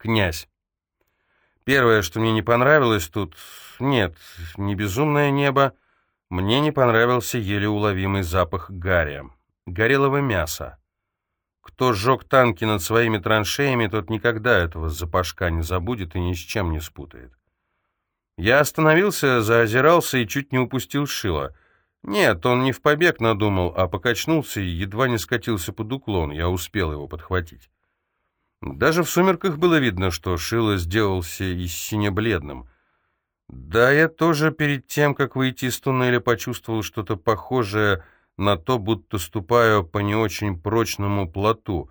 князь. Первое, что мне не понравилось тут... Нет, не безумное небо. Мне не понравился еле уловимый запах гаря. Горелого мяса. Кто сжег танки над своими траншеями, тот никогда этого запашка не забудет и ни с чем не спутает. Я остановился, заозирался и чуть не упустил шило. Нет, он не в побег надумал, а покачнулся и едва не скатился под уклон. Я успел его подхватить. Даже в сумерках было видно, что шило сделался и сине-бледным. Да, я тоже перед тем, как выйти из туннеля, почувствовал что-то похожее на то, будто ступаю по не очень прочному плоту.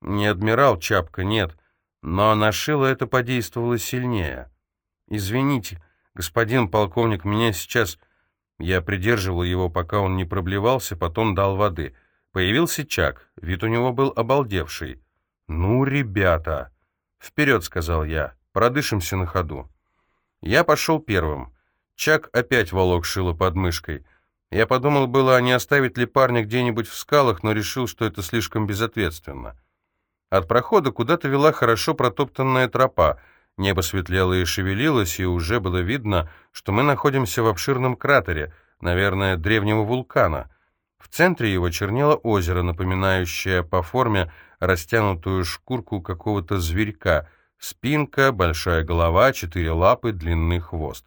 Не адмирал Чапка, нет, но на шило это подействовало сильнее. «Извините, господин полковник, меня сейчас...» Я придерживал его, пока он не проблевался, потом дал воды. Появился Чак, вид у него был обалдевший. «Ну, ребята!» «Вперед!» — сказал я. «Продышимся на ходу». Я пошел первым. Чак опять волок шило под мышкой. Я подумал было, а не оставить ли парня где-нибудь в скалах, но решил, что это слишком безответственно. От прохода куда-то вела хорошо протоптанная тропа. Небо светлело и шевелилось, и уже было видно, что мы находимся в обширном кратере, наверное, древнего вулкана. В центре его чернело озеро, напоминающее по форме растянутую шкурку какого-то зверька. Спинка, большая голова, четыре лапы, длинный хвост.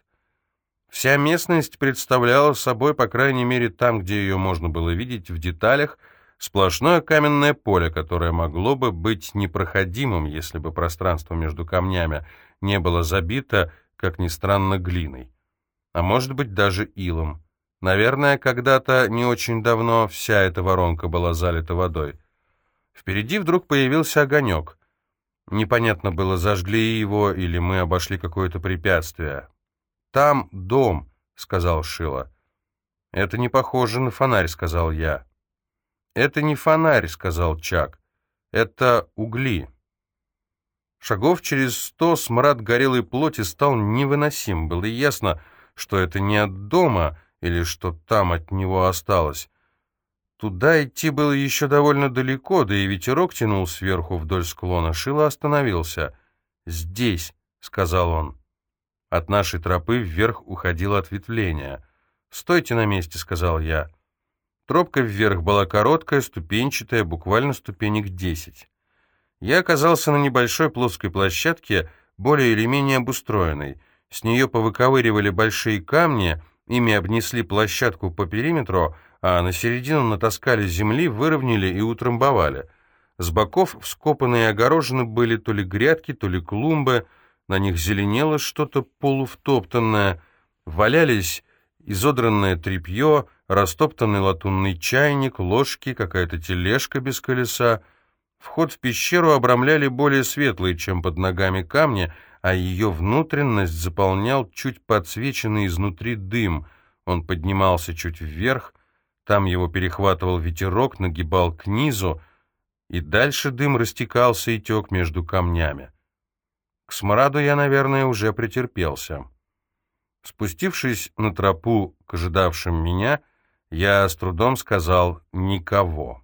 Вся местность представляла собой, по крайней мере там, где ее можно было видеть в деталях, сплошное каменное поле, которое могло бы быть непроходимым, если бы пространство между камнями не было забито, как ни странно, глиной. А может быть, даже илом. Наверное, когда-то, не очень давно, вся эта воронка была залита водой. Впереди вдруг появился огонек. Непонятно было, зажгли его или мы обошли какое-то препятствие. «Там дом», — сказал Шила. «Это не похоже на фонарь», — сказал я. «Это не фонарь», — сказал Чак. «Это угли». Шагов через сто смрад горелой плоти стал невыносим. Было ясно, что это не от дома или что там от него осталось. Туда идти было еще довольно далеко, да и ветерок тянул сверху вдоль склона. Шило остановился. «Здесь», — сказал он. От нашей тропы вверх уходило ответвление. «Стойте на месте», — сказал я. Тропка вверх была короткая, ступенчатая, буквально ступенек десять. Я оказался на небольшой плоской площадке, более или менее обустроенной. С нее повыковыривали большие камни, ими обнесли площадку по периметру, а на середину натаскали земли, выровняли и утрамбовали. С боков вскопанные и огорожены были то ли грядки, то ли клумбы, на них зеленело что-то полувтоптанное, валялись изодранное тряпье, растоптанный латунный чайник, ложки, какая-то тележка без колеса. Вход в пещеру обрамляли более светлые, чем под ногами камни, а ее внутренность заполнял чуть подсвеченный изнутри дым. Он поднимался чуть вверх, там его перехватывал ветерок, нагибал к низу, и дальше дым растекался и тек между камнями. К смраду я, наверное, уже претерпелся. Спустившись на тропу к ожидавшим меня, я с трудом сказал «никого».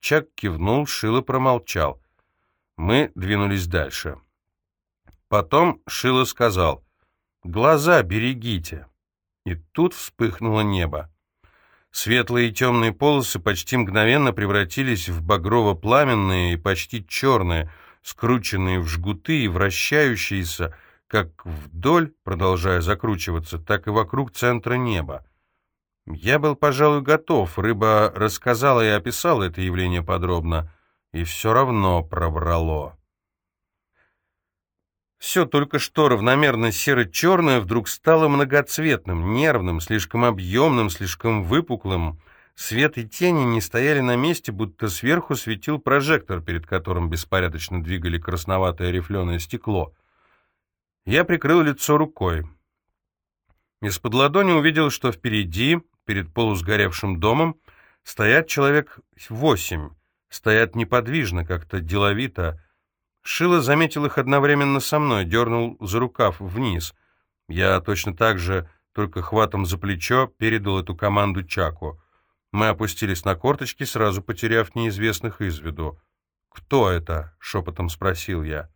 Чак кивнул, Шило промолчал. Мы двинулись дальше. Потом Шило сказал «Глаза берегите». И тут вспыхнуло небо. Светлые и темные полосы почти мгновенно превратились в багрово-пламенные и почти черные, скрученные в жгуты и вращающиеся, как вдоль, продолжая закручиваться, так и вокруг центра неба. Я был, пожалуй, готов, рыба рассказала и описала это явление подробно, и все равно пробрало. Все только что равномерно серо-черное вдруг стало многоцветным, нервным, слишком объемным, слишком выпуклым. Свет и тени не стояли на месте, будто сверху светил прожектор, перед которым беспорядочно двигали красноватое рифленое стекло. Я прикрыл лицо рукой. Из-под ладони увидел, что впереди, перед полусгоревшим домом, стоят человек восемь, стоят неподвижно, как-то деловито, Шило заметил их одновременно со мной, дернул за рукав вниз. Я точно так же, только хватом за плечо, передал эту команду Чаку. Мы опустились на корточки, сразу потеряв неизвестных из виду. «Кто это?» — шепотом спросил я.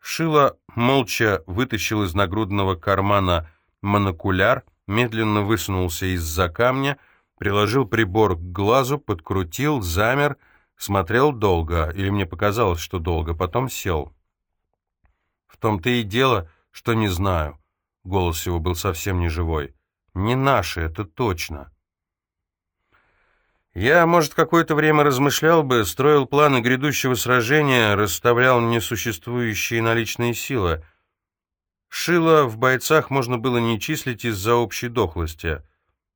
Шила молча вытащил из нагрудного кармана монокуляр, медленно высунулся из-за камня, приложил прибор к глазу, подкрутил, замер, смотрел долго, или мне показалось, что долго, потом сел. В том-то и дело, что не знаю. Голос его был совсем не живой. Не наши, это точно. Я, может, какое-то время размышлял бы, строил планы грядущего сражения, расставлял несуществующие наличные силы. Шило в бойцах можно было не числить из-за общей дохлости.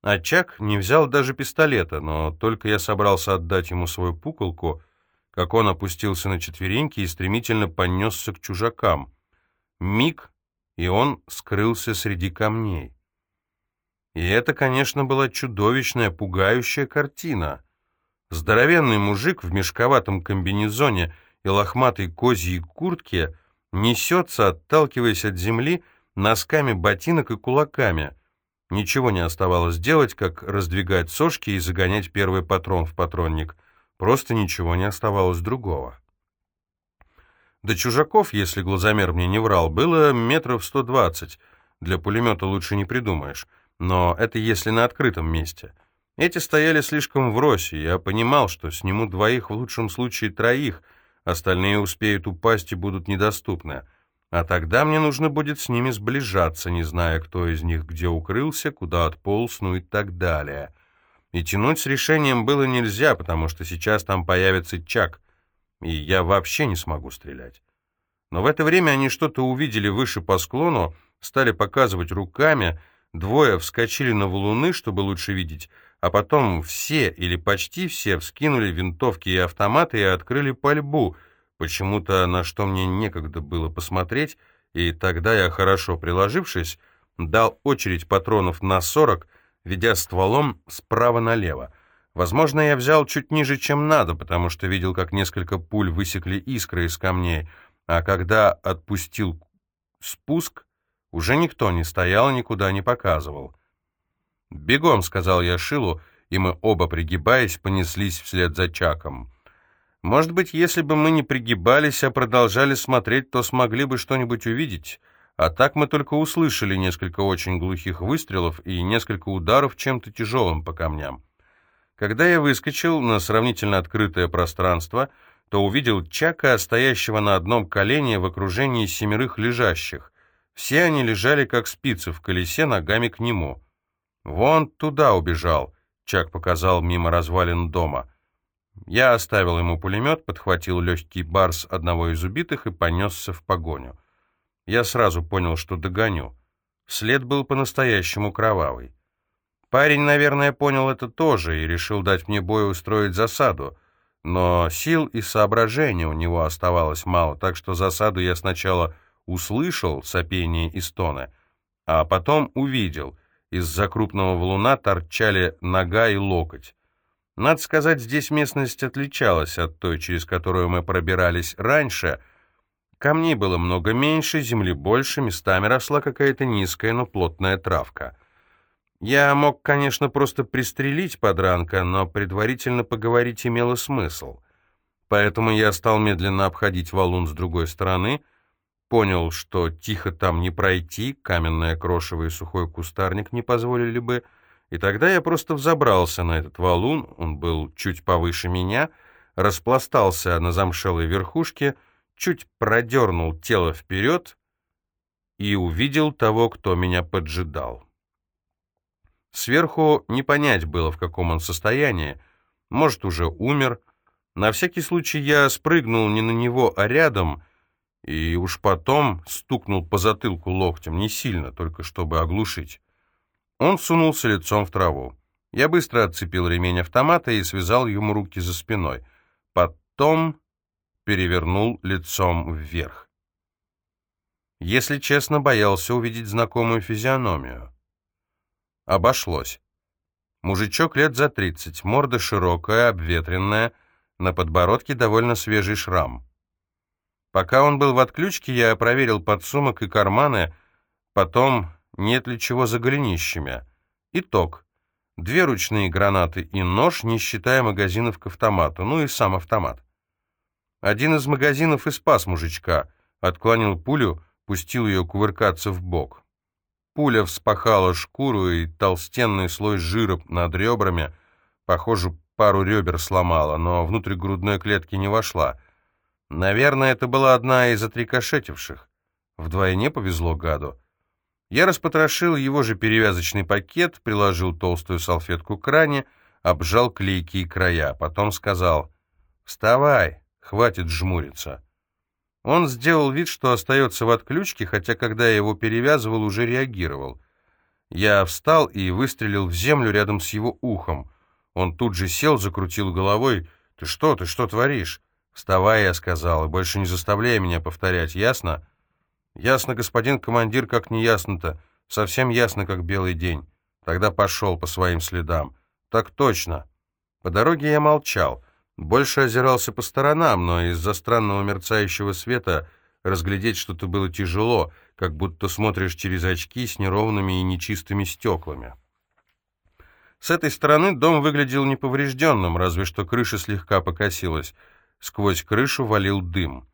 А Чак не взял даже пистолета, но только я собрался отдать ему свою пуколку, как он опустился на четвереньки и стремительно понесся к чужакам. Миг, и он скрылся среди камней. И это, конечно, была чудовищная, пугающая картина. Здоровенный мужик в мешковатом комбинезоне и лохматой козьей куртке несется, отталкиваясь от земли, носками ботинок и кулаками. Ничего не оставалось делать, как раздвигать сошки и загонять первый патрон в патронник. Просто ничего не оставалось другого. До чужаков, если глазомер мне не врал, было метров сто двадцать. Для пулемета лучше не придумаешь. Но это если на открытом месте. Эти стояли слишком врозь, и я понимал, что сниму двоих, в лучшем случае троих, остальные успеют упасть и будут недоступны. А тогда мне нужно будет с ними сближаться, не зная, кто из них где укрылся, куда отполз, ну и так далее. И тянуть с решением было нельзя, потому что сейчас там появится Чак, и я вообще не смогу стрелять. Но в это время они что-то увидели выше по склону, стали показывать руками, Двое вскочили на валуны, чтобы лучше видеть, а потом все или почти все вскинули винтовки и автоматы и открыли пальбу, почему-то на что мне некогда было посмотреть, и тогда я, хорошо приложившись, дал очередь патронов на сорок, ведя стволом справа налево. Возможно, я взял чуть ниже, чем надо, потому что видел, как несколько пуль высекли искры из камней, а когда отпустил спуск, уже никто не стоял и никуда не показывал. «Бегом», — сказал я Шилу, и мы оба, пригибаясь, понеслись вслед за Чаком. Может быть, если бы мы не пригибались, а продолжали смотреть, то смогли бы что-нибудь увидеть, а так мы только услышали несколько очень глухих выстрелов и несколько ударов чем-то тяжелым по камням. Когда я выскочил на сравнительно открытое пространство, то увидел Чака, стоящего на одном колене в окружении семерых лежащих. Все они лежали, как спицы в колесе, ногами к нему. «Вон туда убежал», — Чак показал мимо развалин дома. Я оставил ему пулемет, подхватил легкий барс одного из убитых и понесся в погоню. Я сразу понял, что догоню. След был по-настоящему кровавый. Парень, наверное, понял это тоже и решил дать мне бой устроить засаду. Но сил и соображения у него оставалось мало, так что засаду я сначала услышал сопение и стоны, а потом увидел. Из-за крупного валуна торчали нога и локоть. Надо сказать, здесь местность отличалась от той, через которую мы пробирались раньше. Камней было много меньше, земли больше, местами росла какая-то низкая, но плотная травка. Я мог, конечно, просто пристрелить подранка, но предварительно поговорить имело смысл. Поэтому я стал медленно обходить валун с другой стороны — Понял, что тихо там не пройти, каменное крошево и сухой кустарник не позволили бы, и тогда я просто взобрался на этот валун, он был чуть повыше меня, распластался на замшелой верхушке, чуть продернул тело вперед и увидел того, кто меня поджидал. Сверху не понять было, в каком он состоянии, может, уже умер. На всякий случай я спрыгнул не на него, а рядом — и уж потом стукнул по затылку локтем, не сильно, только чтобы оглушить. Он сунулся лицом в траву. Я быстро отцепил ремень автомата и связал ему руки за спиной. Потом перевернул лицом вверх. Если честно, боялся увидеть знакомую физиономию. Обошлось. Мужичок лет за тридцать, морда широкая, обветренная, на подбородке довольно свежий шрам. Пока он был в отключке, я проверил подсумок и карманы, потом нет ли чего за голенищами. Итог. Две ручные гранаты и нож, не считая магазинов к автомату, ну и сам автомат. Один из магазинов и спас мужичка. отклонил пулю, пустил ее кувыркаться в бок. Пуля вспахала шкуру, и толстенный слой жира над ребрами, похоже, пару ребер сломала, но внутрь грудной клетки не вошла. Наверное, это была одна из отрикошетивших. Вдвойне повезло гаду. Я распотрошил его же перевязочный пакет, приложил толстую салфетку к ране, обжал клейкие края, потом сказал «Вставай, хватит жмуриться». Он сделал вид, что остается в отключке, хотя когда я его перевязывал, уже реагировал. Я встал и выстрелил в землю рядом с его ухом. Он тут же сел, закрутил головой. «Ты что, ты что творишь?» «Вставай», — я сказал, — «и больше не заставляй меня повторять, ясно?» «Ясно, господин командир, как не ясно-то. Совсем ясно, как белый день. Тогда пошел по своим следам». «Так точно». По дороге я молчал. Больше озирался по сторонам, но из-за странного мерцающего света разглядеть что-то было тяжело, как будто смотришь через очки с неровными и нечистыми стеклами. С этой стороны дом выглядел неповрежденным, разве что крыша слегка покосилась. Сквозь крышу валил дым.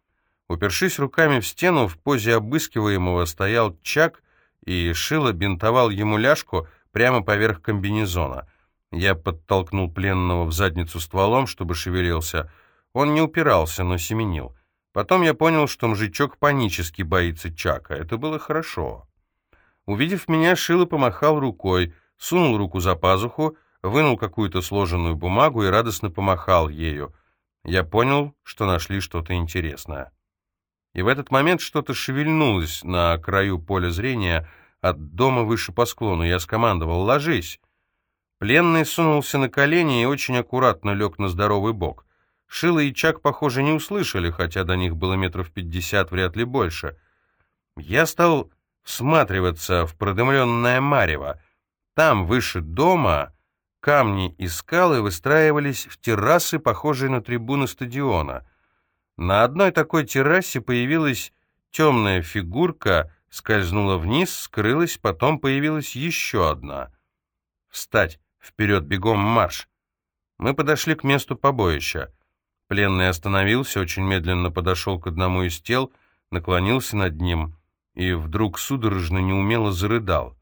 Упершись руками в стену, в позе обыскиваемого стоял Чак, и Шило бинтовал ему ляжку прямо поверх комбинезона. Я подтолкнул пленного в задницу стволом, чтобы шевелился. Он не упирался, но семенил. Потом я понял, что мужичок панически боится Чака. Это было хорошо. Увидев меня, Шило помахал рукой, сунул руку за пазуху, вынул какую-то сложенную бумагу и радостно помахал ею. Я понял, что нашли что-то интересное. И в этот момент что-то шевельнулось на краю поля зрения от дома выше по склону. Я скомандовал «Ложись!». Пленный сунулся на колени и очень аккуратно лег на здоровый бок. Шила и Чак, похоже, не услышали, хотя до них было метров пятьдесят, вряд ли больше. Я стал всматриваться в продымленное марево. Там, выше дома, камни и скалы выстраивались в террасы, похожие на трибуны стадиона — на одной такой террасе появилась темная фигурка, скользнула вниз, скрылась, потом появилась еще одна. «Встать! Вперед! Бегом марш!» Мы подошли к месту побоища. Пленный остановился, очень медленно подошел к одному из тел, наклонился над ним и вдруг судорожно неумело зарыдал.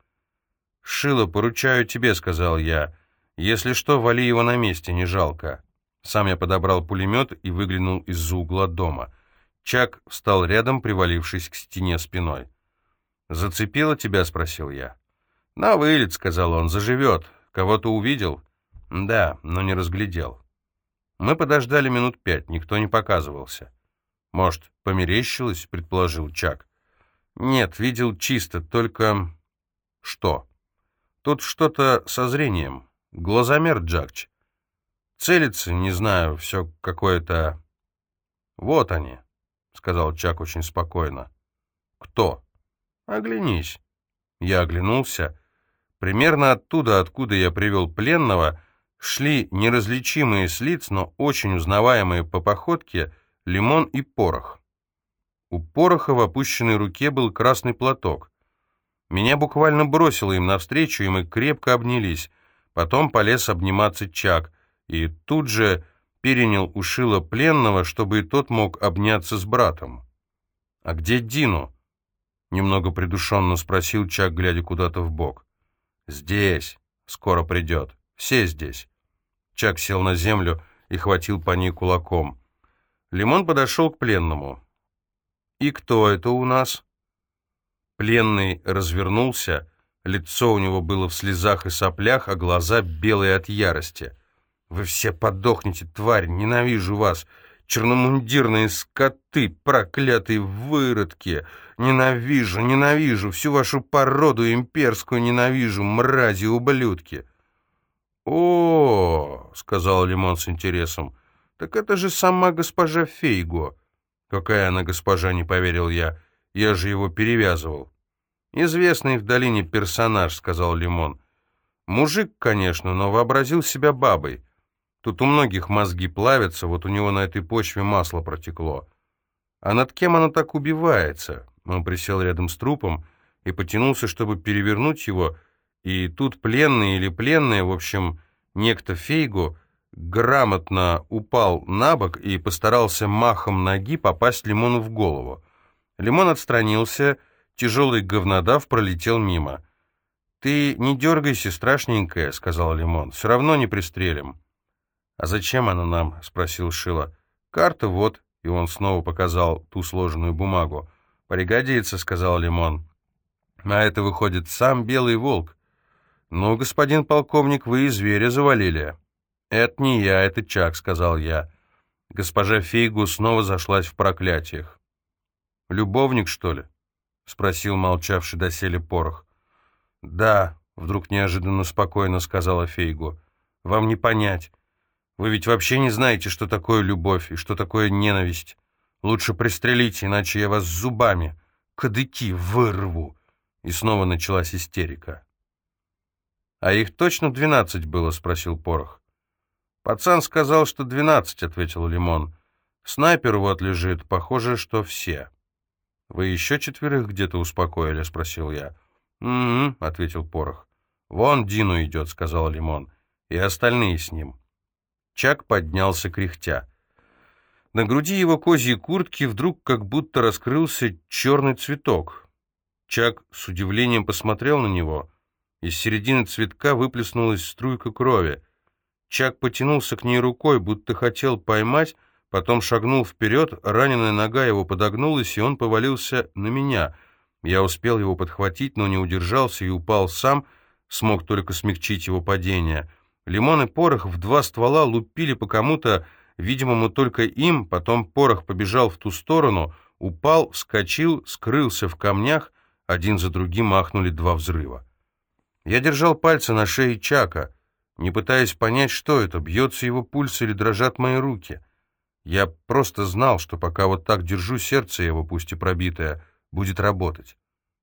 «Шило, поручаю тебе», — сказал я. «Если что, вали его на месте, не жалко». Сам я подобрал пулемет и выглянул из-за угла дома. Чак встал рядом, привалившись к стене спиной. «Зацепило тебя?» — спросил я. «На вылет», — сказал он, — «заживет. Кого-то увидел?» «Да, но не разглядел». Мы подождали минут пять, никто не показывался. «Может, померещилось?» — предположил Чак. «Нет, видел чисто, только...» «Что?» «Тут что-то со зрением. Глазомер Джакч. Целится, не знаю, все какое-то... Вот они, сказал Чак очень спокойно. Кто? Оглянись. Я оглянулся. Примерно оттуда, откуда я привел пленного, шли неразличимые с лиц, но очень узнаваемые по походке, лимон и порох. У пороха в опущенной руке был красный платок. Меня буквально бросило им навстречу, и мы крепко обнялись. Потом полез обниматься Чак — и тут же перенял у Шила пленного, чтобы и тот мог обняться с братом. «А где Дину?» — немного придушенно спросил Чак, глядя куда-то в бок. «Здесь. Скоро придет. Все здесь». Чак сел на землю и хватил по ней кулаком. Лимон подошел к пленному. «И кто это у нас?» Пленный развернулся, лицо у него было в слезах и соплях, а глаза белые от ярости — вы все подохнете, тварь, ненавижу вас, черномундирные скоты, проклятые выродки. Ненавижу, ненавижу, всю вашу породу имперскую ненавижу, мрази, ублюдки. О, сказал Лимон с интересом, так это же сама госпожа Фейго. Какая она госпожа, не поверил я, я же его перевязывал. Известный в долине персонаж, сказал Лимон. Мужик, конечно, но вообразил себя бабой. Тут у многих мозги плавятся, вот у него на этой почве масло протекло. А над кем она так убивается? Он присел рядом с трупом и потянулся, чтобы перевернуть его, и тут пленный или пленная, в общем, некто Фейгу, грамотно упал на бок и постарался махом ноги попасть лимону в голову. Лимон отстранился, тяжелый говнодав пролетел мимо. «Ты не дергайся, страшненькая», — сказал Лимон, — «все равно не пристрелим». «А зачем она нам?» — спросил Шила. «Карта вот», — и он снова показал ту сложенную бумагу. «Пригодится», — сказал Лимон. «А это, выходит, сам Белый Волк». «Ну, господин полковник, вы и зверя завалили». «Это не я, это Чак», — сказал я. Госпожа Фейгу снова зашлась в проклятиях. «Любовник, что ли?» — спросил молчавший доселе порох. «Да», — вдруг неожиданно спокойно сказала Фейгу. «Вам не понять. Вы ведь вообще не знаете, что такое любовь и что такое ненависть. Лучше пристрелите, иначе я вас зубами, кадыки, вырву». И снова началась истерика. «А их точно двенадцать было?» — спросил Порох. «Пацан сказал, что двенадцать», — ответил Лимон. «Снайпер вот лежит, похоже, что все». «Вы еще четверых где-то успокоили?» — спросил я. «Угу», — ответил Порох. «Вон Дину идет», — сказал Лимон. «И остальные с ним». Чак поднялся кряхтя. На груди его козьей куртки вдруг как будто раскрылся черный цветок. Чак с удивлением посмотрел на него. Из середины цветка выплеснулась струйка крови. Чак потянулся к ней рукой, будто хотел поймать, потом шагнул вперед, раненая нога его подогнулась, и он повалился на меня — я успел его подхватить, но не удержался и упал сам, смог только смягчить его падение. Лимон и порох в два ствола лупили по кому-то, видимому только им, потом порох побежал в ту сторону, упал, вскочил, скрылся в камнях, один за другим махнули два взрыва. Я держал пальцы на шее Чака, не пытаясь понять, что это, бьется его пульс или дрожат мои руки. Я просто знал, что пока вот так держу сердце его, пусть и пробитое, будет работать.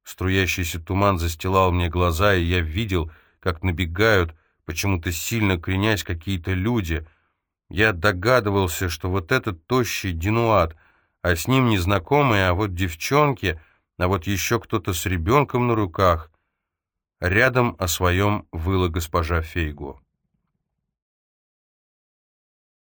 Струящийся туман застилал мне глаза, и я видел, как набегают, почему-то сильно кренясь, какие-то люди. Я догадывался, что вот этот тощий Динуат, а с ним незнакомые, а вот девчонки, а вот еще кто-то с ребенком на руках. Рядом о своем выла госпожа Фейгу.